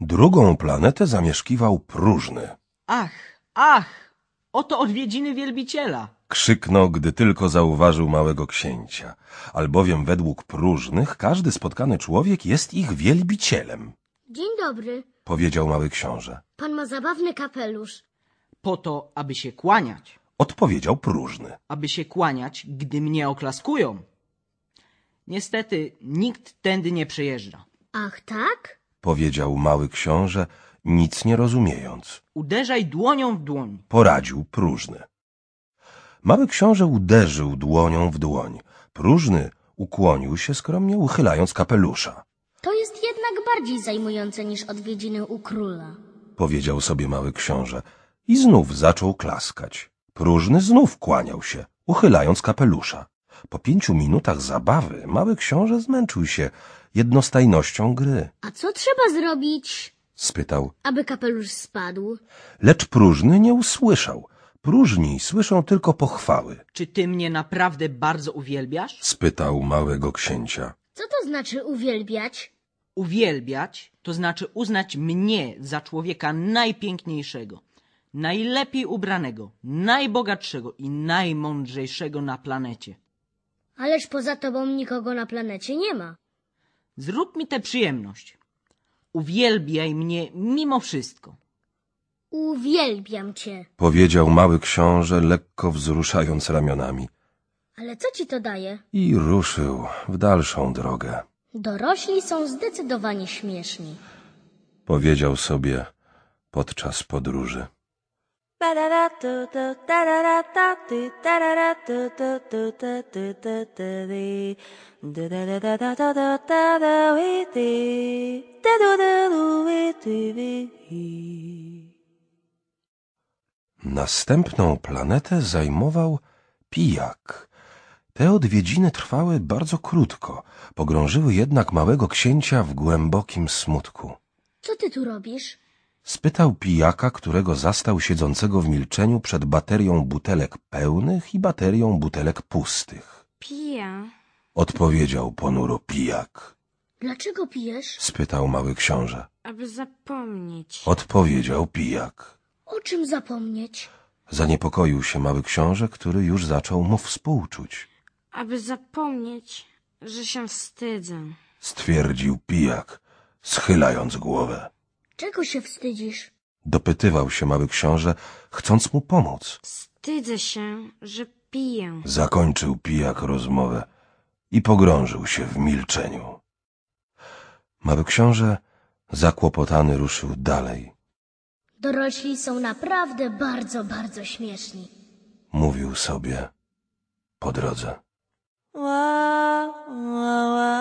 Drugą planetę zamieszkiwał próżny. Ach, ach! Oto odwiedziny wielbiciela. Krzyknął, gdy tylko zauważył małego księcia, albowiem według próżnych każdy spotkany człowiek jest ich wielbicielem, Dzień dobry. powiedział mały książę. Pan ma zabawny kapelusz. Po to, aby się kłaniać. Odpowiedział próżny. Aby się kłaniać, gdy mnie oklaskują. Niestety, nikt tędy nie przejeżdża. Ach, tak? Powiedział mały książę, nic nie rozumiejąc. Uderzaj dłonią w dłoń. Poradził próżny. Mały książę uderzył dłonią w dłoń. Próżny ukłonił się skromnie, uchylając kapelusza. To jest jednak bardziej zajmujące niż odwiedziny u króla. Powiedział sobie mały książę i znów zaczął klaskać. Próżny znów kłaniał się, uchylając kapelusza. Po pięciu minutach zabawy mały książę zmęczył się jednostajnością gry. A co trzeba zrobić, Spytał, aby kapelusz spadł? lecz próżny nie usłyszał. Próżni słyszą tylko pochwały. Czy ty mnie naprawdę bardzo uwielbiasz? Spytał małego księcia. Co to znaczy uwielbiać? Uwielbiać to znaczy uznać mnie za człowieka najpiękniejszego, najlepiej ubranego, najbogatszego i najmądrzejszego na planecie. Ależ poza tobą nikogo na planecie nie ma. Zrób mi tę przyjemność. Uwielbiaj mnie mimo wszystko. Uwielbiam cię. Powiedział mały książę, lekko wzruszając ramionami. Ale co ci to daje? I ruszył w dalszą drogę. Dorośli są zdecydowanie śmieszni. Powiedział sobie podczas podróży. Następną planetę zajmował pijak. Te odwiedziny trwały bardzo krótko, pogrążyły jednak małego księcia w głębokim smutku. Co ty tu robisz? Spytał pijaka, którego zastał siedzącego w milczeniu przed baterią butelek pełnych i baterią butelek pustych. Piję, Odpowiedział ponuro pijak. Dlaczego pijesz? Spytał mały książę. aby zapomnieć. Odpowiedział pijak. O czym zapomnieć? Zaniepokoił się mały książę, który już zaczął mu współczuć. Aby zapomnieć, że się wstydzę. Stwierdził pijak, schylając głowę. Czego się wstydzisz? Dopytywał się mały książę, chcąc mu pomóc. Wstydzę się, że piję. Zakończył pijak rozmowę i pogrążył się w milczeniu. Mały książę, zakłopotany, ruszył dalej. Dorośli są naprawdę bardzo, bardzo śmieszni. Mówił sobie po drodze. Wow, wow, wow.